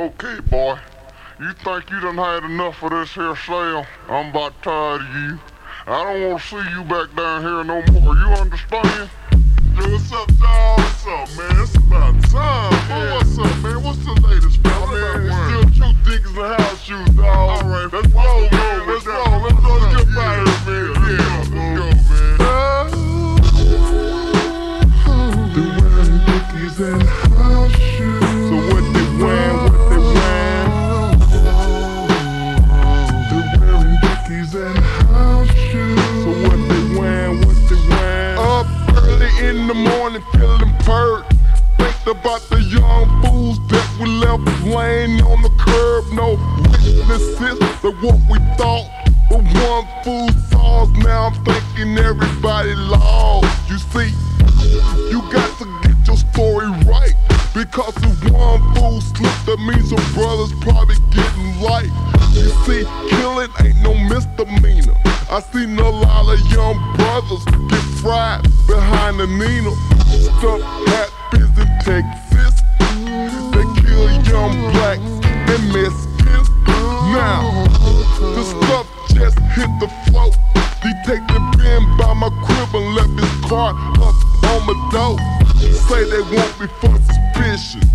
Okay, boy. You think you done had enough of this here sale? I'm about tired of you. I don't want to see you back down here no more. You understand? Yo, what's up, dog? What's up, man? It's about time. Yeah. what's up, man? What's the latest, man? Oh, man, it's still two Dickies and house shoes, dog. All right, let's in the morning, feeling purred. Think about the young fools that we left laying on the curb. No witnesses to what we thought. But one fool saw us. Now I'm thinking everybody lost. You see, you got to get your story right. Because if one fool slipped, that means some brothers probably getting light. You see, killing ain't no misdemeanor. I seen a lot of young brothers get fried behind the needle. Stuff happens in Texas. They kill young blacks and Mexicans. Now, the stuff just hit the float. Detective been by my crib and left his car up on my door. Say they want me for suspicion.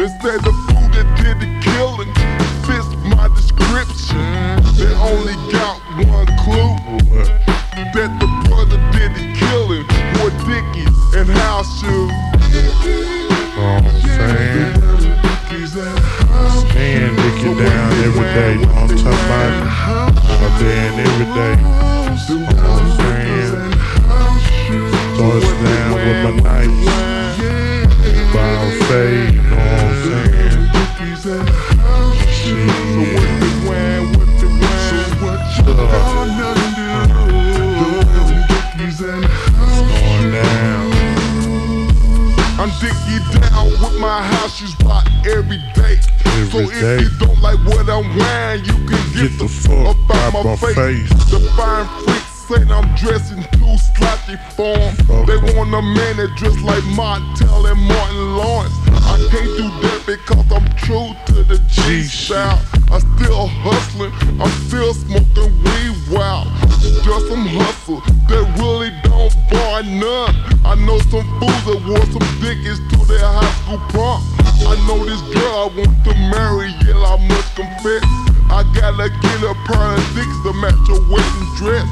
They say the fool that did the killing fits my description. They only and house shoes. know I'm saying? Stand down every day, you know what I'm talking about? I'm every day, I'm down with my house shoes by every day. so Every if day. you don't like what I'm wearing, you can get, Get the fuck up out my my face. face. The fine freaks saying I'm dressing too sloppy for 'em. Fuck They 'em. want a man that dress like Montel and Martin Lawrence. I can't do that because I'm true to the G G shit. style. I'm still hustling, I'm still smoking some dickies to their high school prom. I know this girl I want to marry, yet I must confess. I gotta get a pair of dicks to match her wedding dress.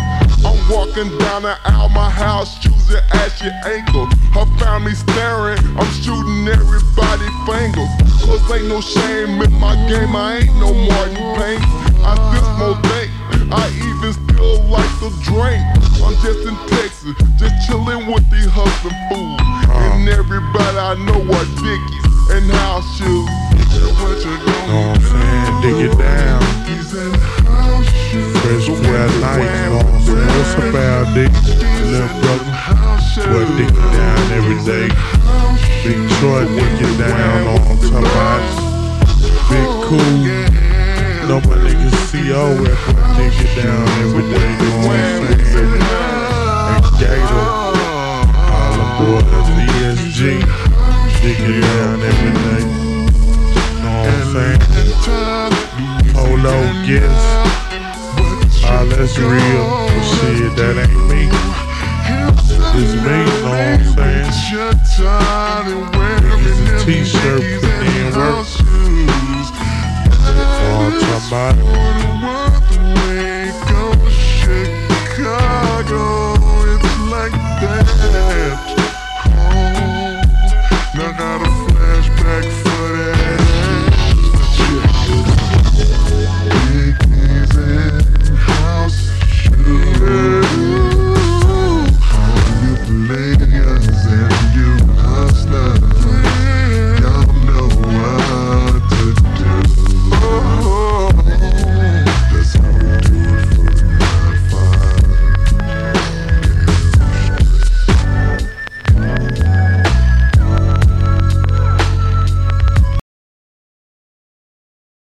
I'm walking down the aisle, my house, shoes and ashy ankle. Her family staring, I'm shooting everybody fingers. Cause ain't no shame in my game, I ain't no Martin Payne. I still smoke dank, I even still like to drink. I'm just in Texas, just chilling with these hustling fools. Uh-huh. And everybody I know are dickies and house shoes. What you know what gonna I'm saying? Dig it down, Dickies and house shoes. fresh pair of nights, you know what I'm saying? What's Dick? Little brother, House shoes. dig it down every day. Big Troy, dig it down, I'm talking about? Big Cool, oh, know my CO, dig it down every day, Polo gifts. Ah, that's real. But shit, that ain't me. It's me, know what I'm saying? Niggas a t-shirt, put in work. Know what I'm talking about?